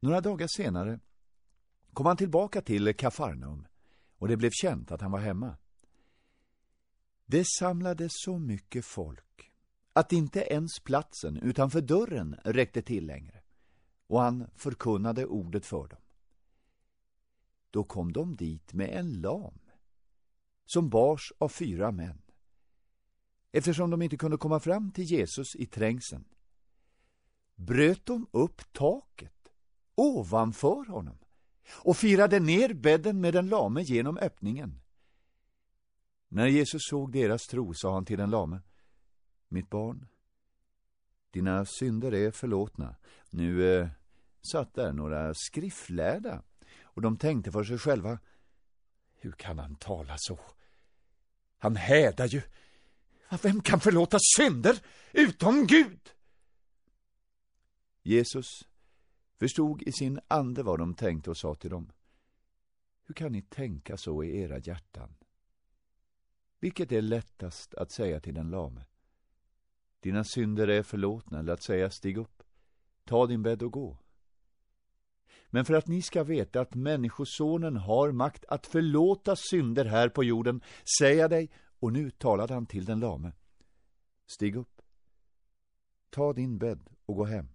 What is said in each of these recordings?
Några dagar senare kom han tillbaka till Kafarnaum och det blev känt att han var hemma. Det samlades så mycket folk att inte ens platsen utanför dörren räckte till längre och han förkunnade ordet för dem. Då kom de dit med en lam som bars av fyra män eftersom de inte kunde komma fram till Jesus i trängseln bröt de upp taket ovanför honom och firade ner bädden med den lame genom öppningen. När Jesus såg deras tro sa han till den lame Mitt barn, dina synder är förlåtna. Nu eh, satt där några skriftlärda och de tänkte för sig själva Hur kan han tala så? Han hädar ju. Vem kan förlåta synder utom Gud? Jesus förstod i sin ande vad de tänkte och sa till dem. Hur kan ni tänka så i era hjärtan? Vilket är lättast att säga till den lame? Dina synder är förlåtna, eller att säga stig upp, ta din bädd och gå. Men för att ni ska veta att Människosonen har makt att förlåta synder här på jorden, säger jag dig, och nu talade han till den lame. Stig upp, ta din bädd och gå hem.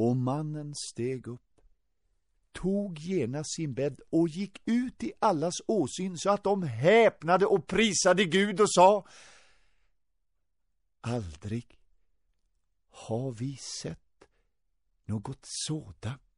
Och mannen steg upp, tog genast sin bädd och gick ut i allas åsyn så att de häpnade och prisade Gud och sa Aldrig har vi sett något sådant.